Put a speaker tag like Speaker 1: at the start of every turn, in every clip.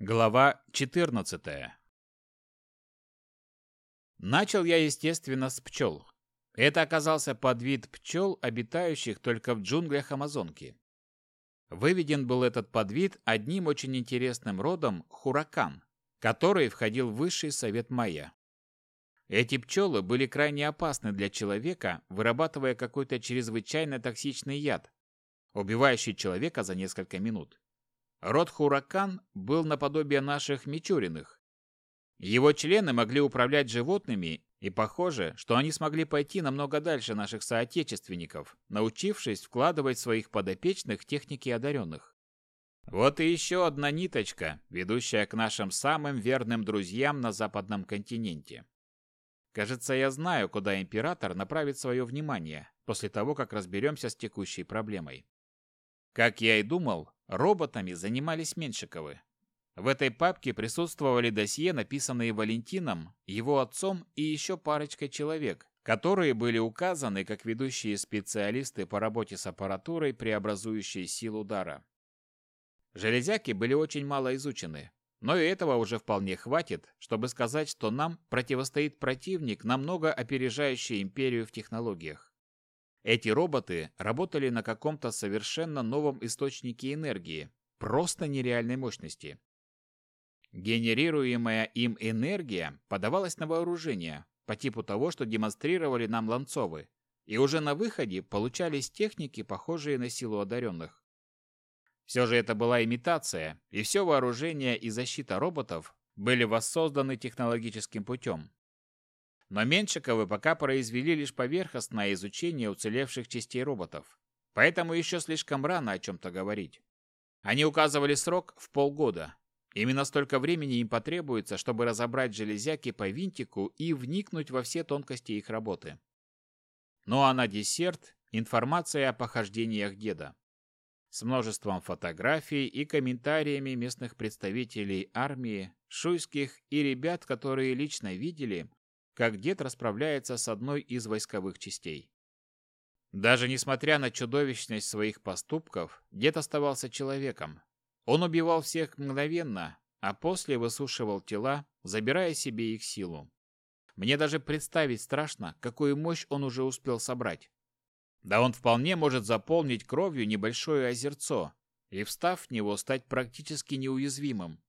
Speaker 1: Глава 14. Начал я, естественно, с пчел. Это оказался подвид пчел, обитающих только в джунглях Амазонки. Выведен был этот подвид одним очень интересным родом хуракан, который входил в высший совет майя. Эти пчелы были крайне опасны для человека, вырабатывая какой-то чрезвычайно токсичный яд, убивающий человека за несколько минут. Род Хуракан был наподобие наших Мичуриных. Его члены могли управлять животными, и похоже, что они смогли пойти намного дальше наших соотечественников, научившись вкладывать своих подопечных техники одаренных. Вот и еще одна ниточка, ведущая к нашим самым верным друзьям на западном континенте. Кажется, я знаю, куда император направит свое внимание после того, как разберемся с текущей проблемой. Как я и думал, роботами занимались Меншиковы. В этой папке присутствовали досье, написанные Валентином, его отцом и еще парочкой человек, которые были указаны как ведущие специалисты по работе с аппаратурой, преобразующей силу удара. Железяки были очень мало изучены, но и этого уже вполне хватит, чтобы сказать, что нам противостоит противник, намного опережающий империю в технологиях. Эти роботы работали на каком-то совершенно новом источнике энергии, просто нереальной мощности. Генерируемая им энергия подавалась на вооружение, по типу того, что демонстрировали нам Ланцовы, и уже на выходе получались техники, похожие на силу одаренных. Все же это была имитация, и все вооружение и защита роботов были воссозданы технологическим путем. Но Меншиковы пока произвели лишь поверхностное изучение уцелевших частей роботов, поэтому еще слишком рано о чем-то говорить. Они указывали срок в полгода. Именно столько времени им потребуется, чтобы разобрать железяки по винтику и вникнуть во все тонкости их работы. Ну а на десерт – информация о похождениях деда. С множеством фотографий и комментариями местных представителей армии, шуйских и ребят, которые лично видели, как дед расправляется с одной из войсковых частей. Даже несмотря на чудовищность своих поступков, дед оставался человеком. Он убивал всех мгновенно, а после высушивал тела, забирая себе их силу. Мне даже представить страшно, какую мощь он уже успел собрать. Да он вполне может заполнить кровью небольшое озерцо и, встав в него, стать практически неуязвимым.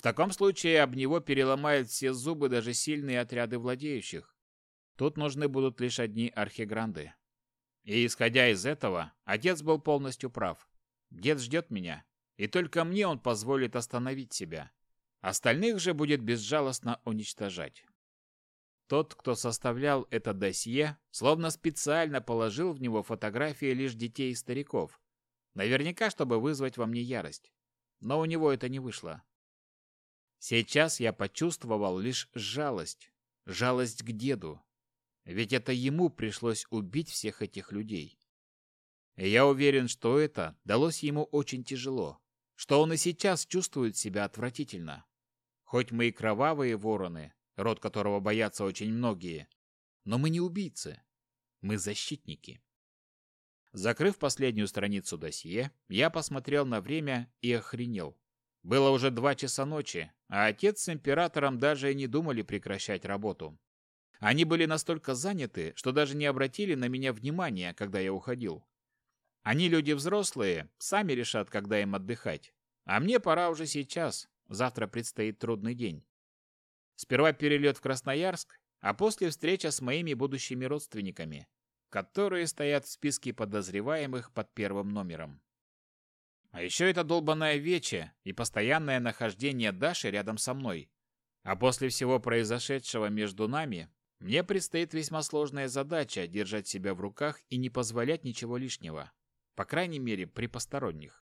Speaker 1: В таком случае об него переломают все зубы даже сильные отряды владеющих. Тут нужны будут лишь одни архигранды. И исходя из этого, отец был полностью прав. Дед ждет меня, и только мне он позволит остановить себя. Остальных же будет безжалостно уничтожать. Тот, кто составлял это досье, словно специально положил в него фотографии лишь детей и стариков. Наверняка, чтобы вызвать во мне ярость. Но у него это не вышло. Сейчас я почувствовал лишь жалость. Жалость к деду. Ведь это ему пришлось убить всех этих людей. Я уверен, что это далось ему очень тяжело. Что он и сейчас чувствует себя отвратительно. Хоть мы и кровавые вороны, род которого боятся очень многие, но мы не убийцы. Мы защитники. Закрыв последнюю страницу досье, я посмотрел на время и охренел. Было уже два часа ночи, а отец с императором даже и не думали прекращать работу. Они были настолько заняты, что даже не обратили на меня внимания, когда я уходил. Они люди взрослые, сами решат, когда им отдыхать. А мне пора уже сейчас, завтра предстоит трудный день. Сперва перелет в Красноярск, а после встреча с моими будущими родственниками, которые стоят в списке подозреваемых под первым номером. А еще это долбанное вече и постоянное нахождение Даши рядом со мной. А после всего произошедшего между нами, мне предстоит весьма сложная задача держать себя в руках и не позволять ничего лишнего. По крайней мере, при посторонних.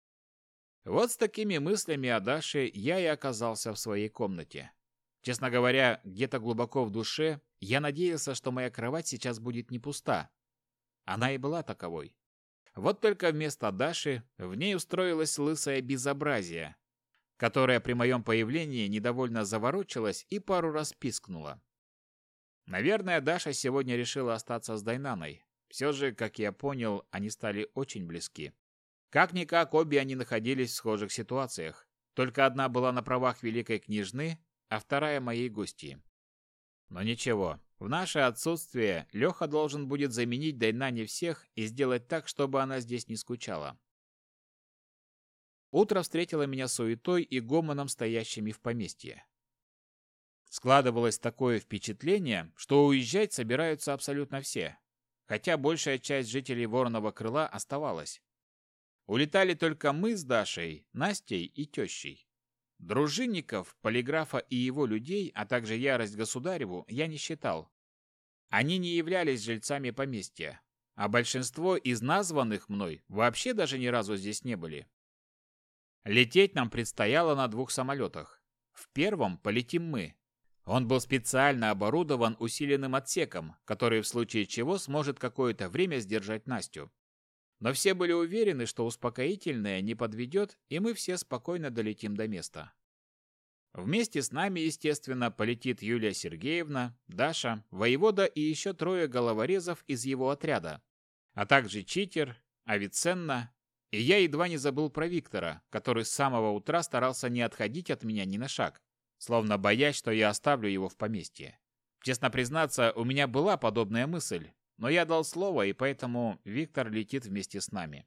Speaker 1: Вот с такими мыслями о Даше я и оказался в своей комнате. Честно говоря, где-то глубоко в душе я надеялся, что моя кровать сейчас будет не пуста. Она и была таковой. Вот только вместо Даши в ней устроилось лысое безобразие, которое при моем появлении недовольно заворочилось и пару раз пискнула. Наверное, Даша сегодня решила остаться с Дайнаной. Все же, как я понял, они стали очень близки. Как-никак обе они находились в схожих ситуациях. только одна была на правах великой княжны, а вторая моей гости. Но ничего, в наше отсутствие Леха должен будет заменить Дайнане всех и сделать так, чтобы она здесь не скучала. Утро встретило меня суетой и гомоном, стоящими в поместье. Складывалось такое впечатление, что уезжать собираются абсолютно все, хотя большая часть жителей Вороного крыла оставалась. Улетали только мы с Дашей, Настей и тещей. Дружинников, полиграфа и его людей, а также ярость государеву я не считал. Они не являлись жильцами поместья, а большинство из названных мной вообще даже ни разу здесь не были. Лететь нам предстояло на двух самолетах. В первом полетим мы. Он был специально оборудован усиленным отсеком, который в случае чего сможет какое-то время сдержать Настю. Но все были уверены, что успокоительное не подведет, и мы все спокойно долетим до места. Вместе с нами, естественно, полетит Юлия Сергеевна, Даша, воевода и еще трое головорезов из его отряда, а также читер, Авиценна и я едва не забыл про Виктора, который с самого утра старался не отходить от меня ни на шаг, словно боясь, что я оставлю его в поместье. Честно признаться, у меня была подобная мысль, но я дал слово, и поэтому Виктор летит вместе с нами.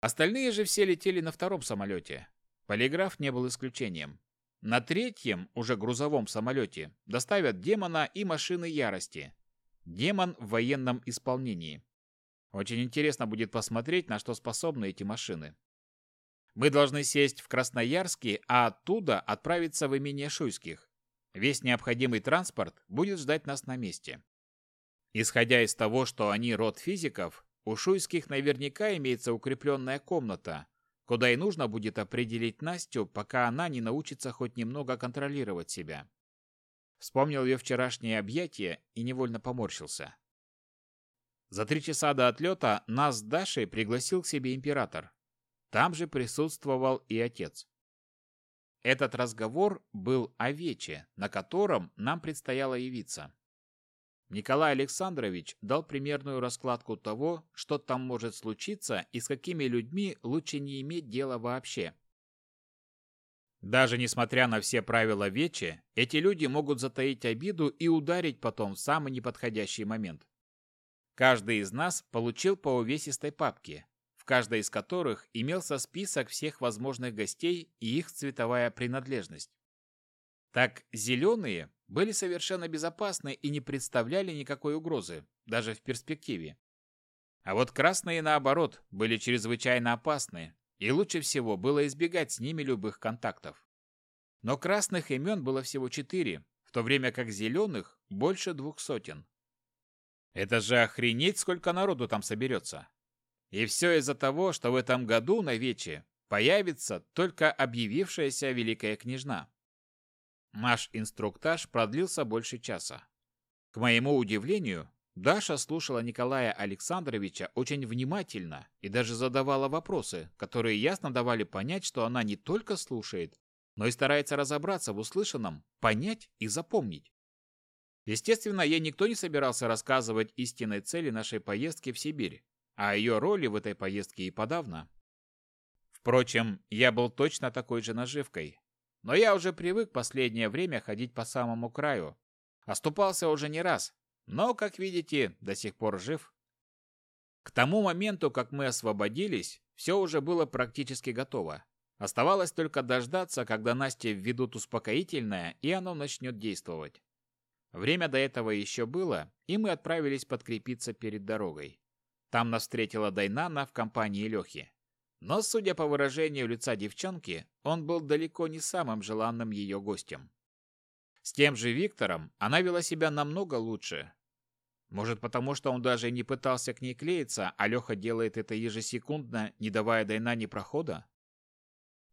Speaker 1: Остальные же все летели на втором самолете. Полиграф не был исключением. На третьем, уже грузовом самолете, доставят демона и машины ярости. Демон в военном исполнении. Очень интересно будет посмотреть, на что способны эти машины. Мы должны сесть в Красноярске, а оттуда отправиться в имение Шуйских. Весь необходимый транспорт будет ждать нас на месте. Исходя из того, что они род физиков, у Шуйских наверняка имеется укрепленная комната, куда и нужно будет определить Настю, пока она не научится хоть немного контролировать себя. Вспомнил ее вчерашнее объятие и невольно поморщился. За три часа до отлета нас с Дашей пригласил к себе император. Там же присутствовал и отец. Этот разговор был о вече, на котором нам предстояло явиться. Николай Александрович дал примерную раскладку того, что там может случиться и с какими людьми лучше не иметь дела вообще. Даже несмотря на все правила вече, эти люди могут затаить обиду и ударить потом в самый неподходящий момент. Каждый из нас получил по увесистой папке, в каждой из которых имелся список всех возможных гостей и их цветовая принадлежность. Так, зеленые были совершенно безопасны и не представляли никакой угрозы, даже в перспективе. А вот красные, наоборот, были чрезвычайно опасны, и лучше всего было избегать с ними любых контактов. Но красных имен было всего четыре, в то время как зеленых больше двух сотен. Это же охренеть, сколько народу там соберется. И все из-за того, что в этом году на Вече появится только объявившаяся Великая Княжна. Наш инструктаж продлился больше часа. К моему удивлению, Даша слушала Николая Александровича очень внимательно и даже задавала вопросы, которые ясно давали понять, что она не только слушает, но и старается разобраться в услышанном, понять и запомнить. Естественно, ей никто не собирался рассказывать истинной цели нашей поездки в Сибирь, а ее роли в этой поездке и подавно. Впрочем, я был точно такой же наживкой. Но я уже привык последнее время ходить по самому краю. Оступался уже не раз, но, как видите, до сих пор жив. К тому моменту, как мы освободились, все уже было практически готово. Оставалось только дождаться, когда Насте введут успокоительное, и оно начнет действовать. Время до этого еще было, и мы отправились подкрепиться перед дорогой. Там нас встретила Дайнана в компании Лехи. Но, судя по выражению лица девчонки, он был далеко не самым желанным ее гостем. С тем же Виктором она вела себя намного лучше. Может, потому что он даже не пытался к ней клеиться, а Леха делает это ежесекундно, не давая Дайнане прохода?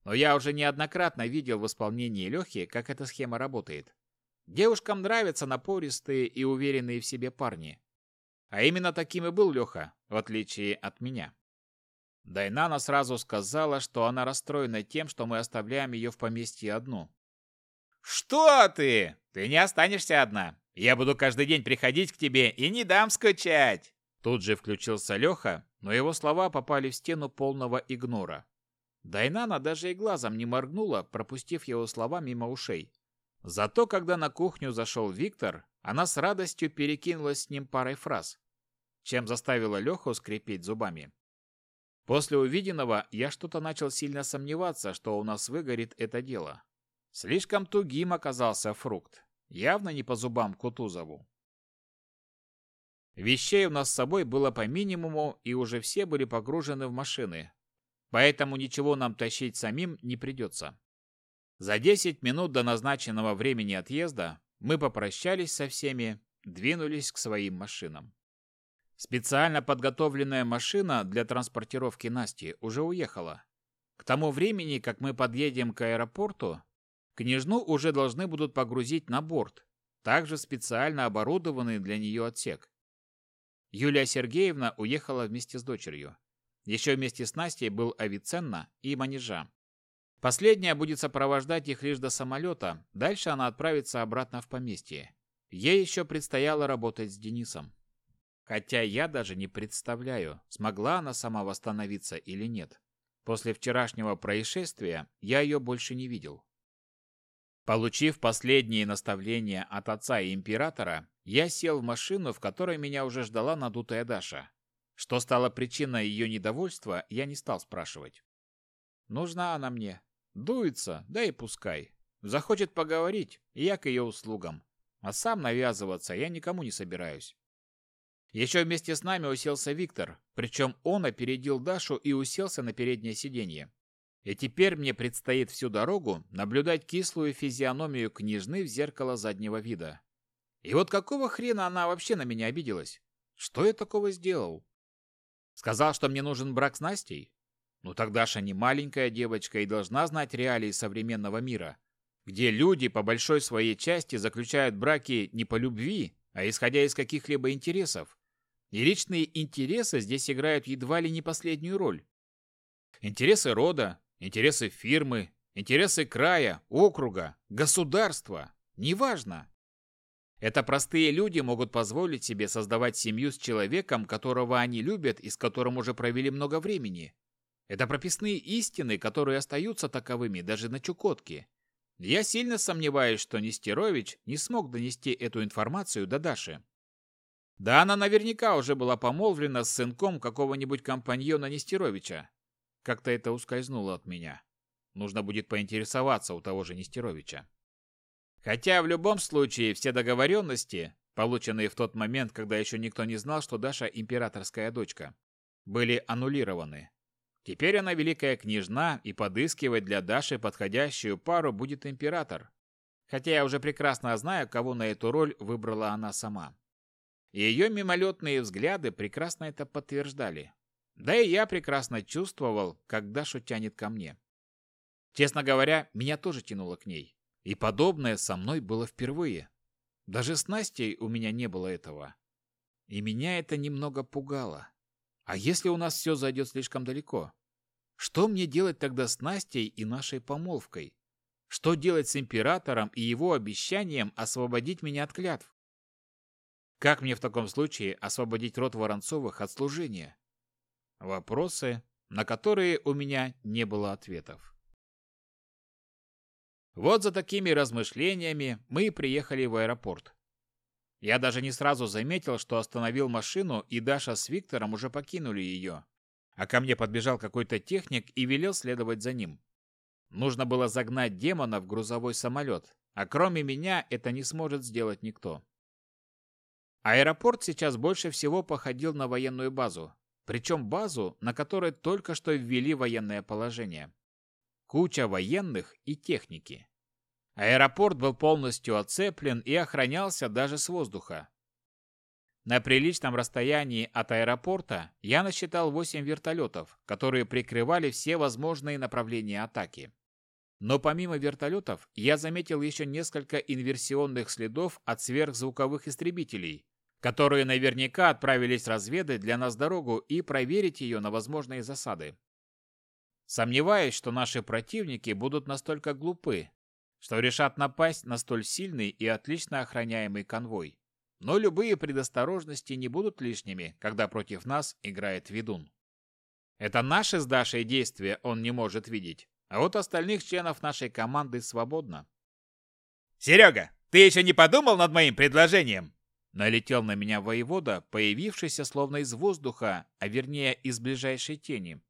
Speaker 1: Но я уже неоднократно видел в исполнении Лехи, как эта схема работает. Девушкам нравятся напористые и уверенные в себе парни. А именно таким и был Леха, в отличие от меня. Дайнана сразу сказала, что она расстроена тем, что мы оставляем ее в поместье одну. «Что ты? Ты не останешься одна. Я буду каждый день приходить к тебе и не дам скучать!» Тут же включился Леха, но его слова попали в стену полного игнора. Дайнана даже и глазом не моргнула, пропустив его слова мимо ушей. Зато, когда на кухню зашел Виктор, она с радостью перекинулась с ним парой фраз, чем заставила Леху скрипеть зубами. После увиденного я что-то начал сильно сомневаться, что у нас выгорит это дело. Слишком тугим оказался фрукт, явно не по зубам Кутузову. Вещей у нас с собой было по минимуму, и уже все были погружены в машины, поэтому ничего нам тащить самим не придется. За 10 минут до назначенного времени отъезда мы попрощались со всеми, двинулись к своим машинам. Специально подготовленная машина для транспортировки Насти уже уехала. К тому времени, как мы подъедем к аэропорту, княжну уже должны будут погрузить на борт, также специально оборудованный для нее отсек. Юлия Сергеевна уехала вместе с дочерью. Еще вместе с Настей был Авиценна и Манежа. Последняя будет сопровождать их лишь до самолета, дальше она отправится обратно в поместье. Ей еще предстояло работать с Денисом. Хотя я даже не представляю, смогла она сама восстановиться или нет. После вчерашнего происшествия я ее больше не видел. Получив последние наставления от отца и императора, я сел в машину, в которой меня уже ждала надутая Даша. Что стало причиной ее недовольства, я не стал спрашивать. Нужна она мне. Дуется, да и пускай. Захочет поговорить, и я к ее услугам. А сам навязываться я никому не собираюсь. Еще вместе с нами уселся Виктор, причем он опередил Дашу и уселся на переднее сиденье. И теперь мне предстоит всю дорогу наблюдать кислую физиономию княжны в зеркало заднего вида. И вот какого хрена она вообще на меня обиделась? Что я такого сделал? Сказал, что мне нужен брак с Настей? Ну тогда Даша не маленькая девочка и должна знать реалии современного мира, где люди по большой своей части заключают браки не по любви, а исходя из каких-либо интересов. И личные интересы здесь играют едва ли не последнюю роль. Интересы рода, интересы фирмы, интересы края, округа, государства. Неважно. Это простые люди могут позволить себе создавать семью с человеком, которого они любят и с которым уже провели много времени. Это прописные истины, которые остаются таковыми даже на Чукотке. Я сильно сомневаюсь, что Нестерович не смог донести эту информацию до Даши. Да она наверняка уже была помолвлена с сынком какого-нибудь компаньона Нестеровича. Как-то это ускользнуло от меня. Нужно будет поинтересоваться у того же Нестеровича. Хотя в любом случае все договоренности, полученные в тот момент, когда еще никто не знал, что Даша императорская дочка, были аннулированы. Теперь она великая княжна, и подыскивать для Даши подходящую пару будет император. Хотя я уже прекрасно знаю, кого на эту роль выбрала она сама. Ее мимолетные взгляды прекрасно это подтверждали. Да и я прекрасно чувствовал, как Дашу тянет ко мне. Честно говоря, меня тоже тянуло к ней. И подобное со мной было впервые. Даже с Настей у меня не было этого. И меня это немного пугало. А если у нас все зайдет слишком далеко? Что мне делать тогда с Настей и нашей помолвкой? Что делать с императором и его обещанием освободить меня от клятв? Как мне в таком случае освободить род Воронцовых от служения? Вопросы, на которые у меня не было ответов. Вот за такими размышлениями мы приехали в аэропорт. Я даже не сразу заметил, что остановил машину, и Даша с Виктором уже покинули ее. А ко мне подбежал какой-то техник и велел следовать за ним. Нужно было загнать демона в грузовой самолет, а кроме меня это не сможет сделать никто. Аэропорт сейчас больше всего походил на военную базу, причем базу, на которой только что ввели военное положение. Куча военных и техники. Аэропорт был полностью оцеплен и охранялся даже с воздуха. На приличном расстоянии от аэропорта я насчитал 8 вертолетов, которые прикрывали все возможные направления атаки. Но помимо вертолетов, я заметил еще несколько инверсионных следов от сверхзвуковых истребителей, которые наверняка отправились разведать для нас дорогу и проверить ее на возможные засады. Сомневаюсь, что наши противники будут настолько глупы, что решат напасть на столь сильный и отлично охраняемый конвой. Но любые предосторожности не будут лишними, когда против нас играет ведун. Это наши с Дашей действия он не может видеть, а вот остальных членов нашей команды свободно.
Speaker 2: «Серега, ты еще не подумал над моим предложением?»
Speaker 1: Налетел на меня воевода, появившийся словно из воздуха, а вернее из ближайшей тени.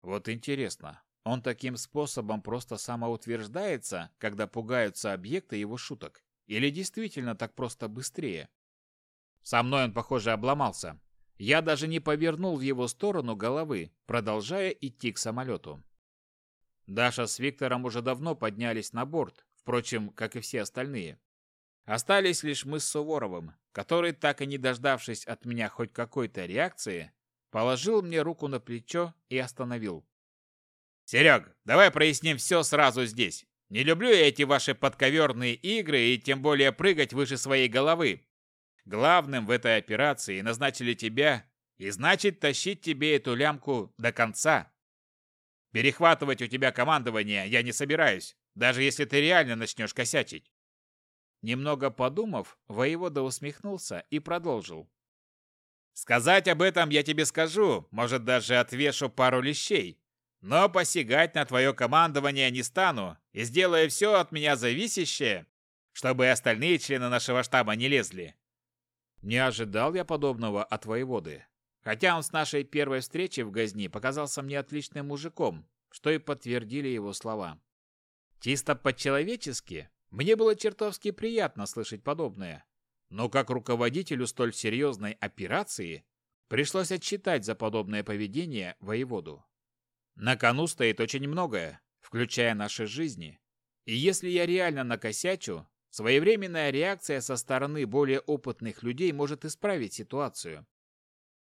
Speaker 1: Вот интересно, он таким способом просто самоутверждается, когда пугаются объекты его шуток? Или действительно так просто быстрее? Со мной он, похоже, обломался. Я даже не повернул в его сторону головы, продолжая идти к самолету. Даша с Виктором уже давно поднялись на борт, впрочем, как и все остальные. Остались лишь мы с Суворовым, который, так и не дождавшись от меня хоть какой-то реакции, положил мне руку на плечо и остановил.
Speaker 2: «Серег, давай проясним все сразу здесь. Не люблю я эти ваши подковерные игры и тем более прыгать выше своей головы. Главным в этой операции назначили тебя, и значит тащить тебе эту лямку до конца. Перехватывать у тебя командование я не собираюсь, даже если ты реально начнешь косячить.
Speaker 1: Немного подумав, воевода усмехнулся и продолжил.
Speaker 2: Сказать об этом я тебе скажу, может даже отвешу пару лещей. Но посягать на твое командование не стану и сделаю все от меня зависящее, чтобы и остальные члены нашего штаба не лезли.
Speaker 1: Не ожидал я подобного от воеводы. Хотя он с нашей первой встречи в Газни показался мне отличным мужиком, что и подтвердили его слова. Чисто по-человечески мне было чертовски приятно слышать подобное. Но как руководителю столь серьезной операции пришлось отчитать за подобное поведение воеводу. На кону стоит очень многое, включая наши жизни. И если я реально накосячу, своевременная реакция со стороны более опытных людей может исправить ситуацию.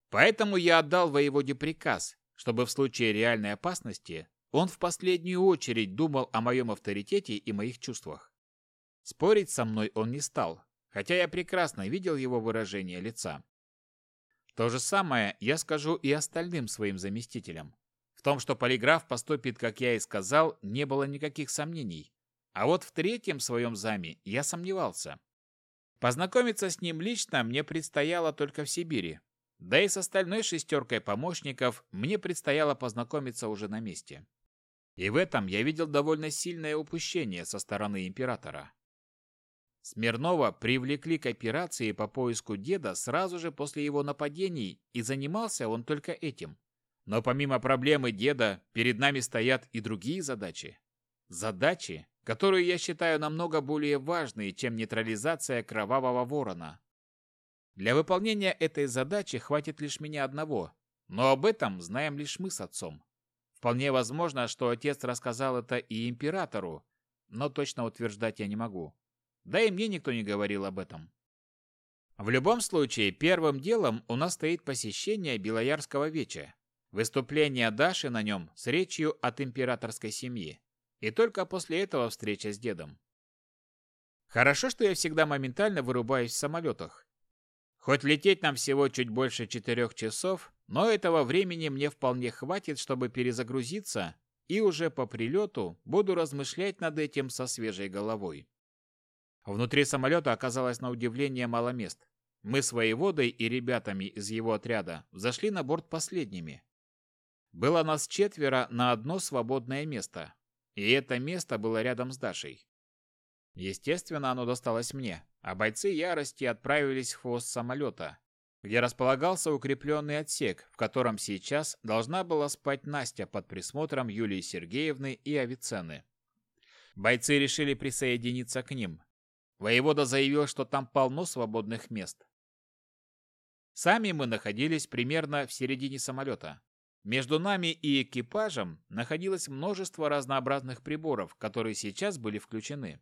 Speaker 1: Поэтому я отдал воеводе приказ, чтобы в случае реальной опасности он в последнюю очередь думал о моем авторитете и моих чувствах. Спорить со мной он не стал, хотя я прекрасно видел его выражение лица. То же самое я скажу и остальным своим заместителям. В том, что полиграф поступит, как я и сказал, не было никаких сомнений. А вот в третьем своем заме я сомневался. Познакомиться с ним лично мне предстояло только в Сибири. Да и с остальной шестеркой помощников мне предстояло познакомиться уже на месте. И в этом я видел довольно сильное упущение со стороны императора. Смирнова привлекли к операции по поиску деда сразу же после его нападений, и занимался он только этим. Но помимо проблемы деда, перед нами стоят и другие задачи. Задачи, которые я считаю намного более важные, чем нейтрализация кровавого ворона. Для выполнения этой задачи хватит лишь меня одного, но об этом знаем лишь мы с отцом. Вполне возможно, что отец рассказал это и императору, но точно утверждать я не могу. Да и мне никто не говорил об этом. В любом случае, первым делом у нас стоит посещение Белоярского веча. Выступление Даши на нем с речью от императорской семьи. И только после этого встреча с дедом. Хорошо, что я всегда моментально вырубаюсь в самолетах. Хоть лететь нам всего чуть больше четырех часов, но этого времени мне вполне хватит, чтобы перезагрузиться, и уже по прилету буду размышлять над этим со свежей головой. Внутри самолета оказалось на удивление мало мест. Мы с воеводой и ребятами из его отряда зашли на борт последними. Было нас четверо на одно свободное место, и это место было рядом с Дашей. Естественно, оно досталось мне, а бойцы ярости отправились в хвост самолета, где располагался укрепленный отсек, в котором сейчас должна была спать Настя под присмотром Юлии Сергеевны и Авиценны. Бойцы решили присоединиться к ним, Воевода заявил, что там полно свободных мест. Сами мы находились примерно в середине самолета. Между нами и экипажем находилось множество разнообразных приборов, которые сейчас были включены.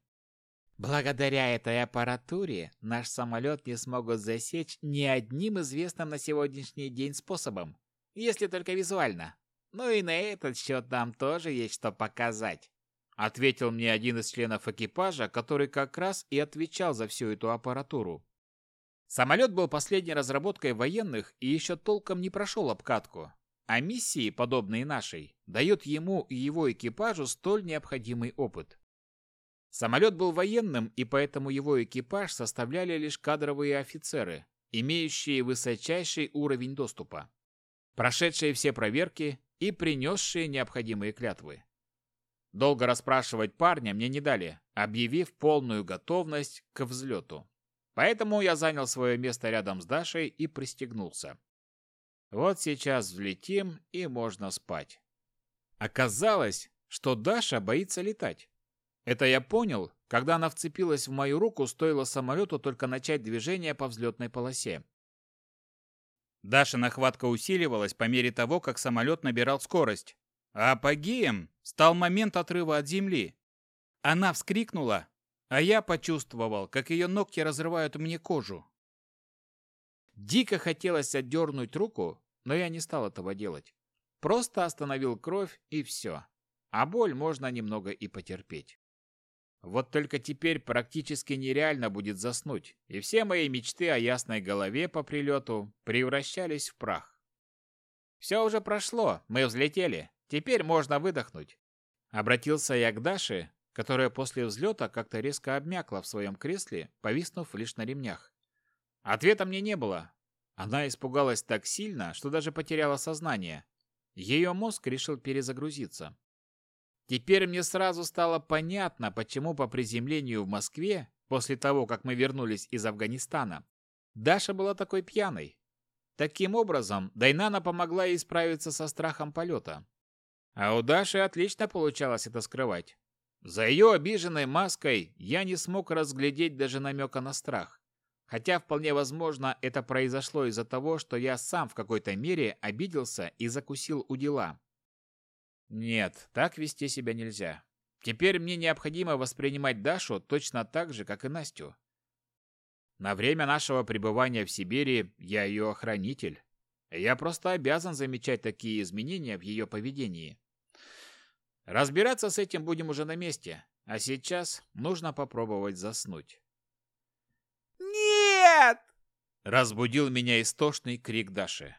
Speaker 1: Благодаря этой аппаратуре наш самолет не смогут засечь ни одним известным на сегодняшний день способом, если только визуально. Ну и на этот счет нам тоже есть что показать ответил мне один из членов экипажа, который как раз и отвечал за всю эту аппаратуру. Самолет был последней разработкой военных и еще толком не прошел обкатку, а миссии, подобные нашей, дают ему и его экипажу столь необходимый опыт. Самолет был военным, и поэтому его экипаж составляли лишь кадровые офицеры, имеющие высочайший уровень доступа. прошедшие все проверки и принесшие необходимые клятвы. Долго расспрашивать парня мне не дали, объявив полную готовность к взлету. Поэтому я занял свое место рядом с Дашей и пристегнулся. Вот сейчас взлетим и можно спать. Оказалось, что Даша боится летать. Это я понял, когда она вцепилась в мою руку, стоило самолету только начать движение по взлетной полосе.
Speaker 2: Даша нахватка усиливалась по мере того, как самолет набирал скорость. А апогеем стал момент отрыва от земли. Она вскрикнула, а я почувствовал, как ее ногти разрывают мне кожу.
Speaker 1: Дико хотелось отдернуть руку, но я не стал этого делать. Просто остановил кровь и все. А боль можно немного и потерпеть. Вот только теперь практически нереально будет заснуть, и все мои мечты о ясной голове по прилету превращались в прах. Все уже прошло, мы взлетели, теперь можно выдохнуть. Обратился я к Даше, которая после взлета как-то резко обмякла в своем кресле, повиснув лишь на ремнях. Ответа мне не было. Она испугалась так сильно, что даже потеряла сознание. Ее мозг решил перезагрузиться. Теперь мне сразу стало понятно, почему по приземлению в Москве, после того, как мы вернулись из Афганистана, Даша была такой пьяной. Таким образом, Дайнана помогла ей справиться со страхом полета. А у Даши отлично получалось это скрывать. За ее обиженной маской я не смог разглядеть даже намека на страх. Хотя вполне возможно, это произошло из-за того, что я сам в какой-то мере обиделся и закусил у дела. Нет, так вести себя нельзя. Теперь мне необходимо воспринимать Дашу точно так же, как и Настю. На время нашего пребывания в Сибири я ее охранитель. Я просто обязан замечать такие изменения в ее поведении. Разбираться с этим будем уже на месте, а сейчас нужно попробовать заснуть.
Speaker 2: «Нет!»
Speaker 1: Разбудил меня истошный крик Даши.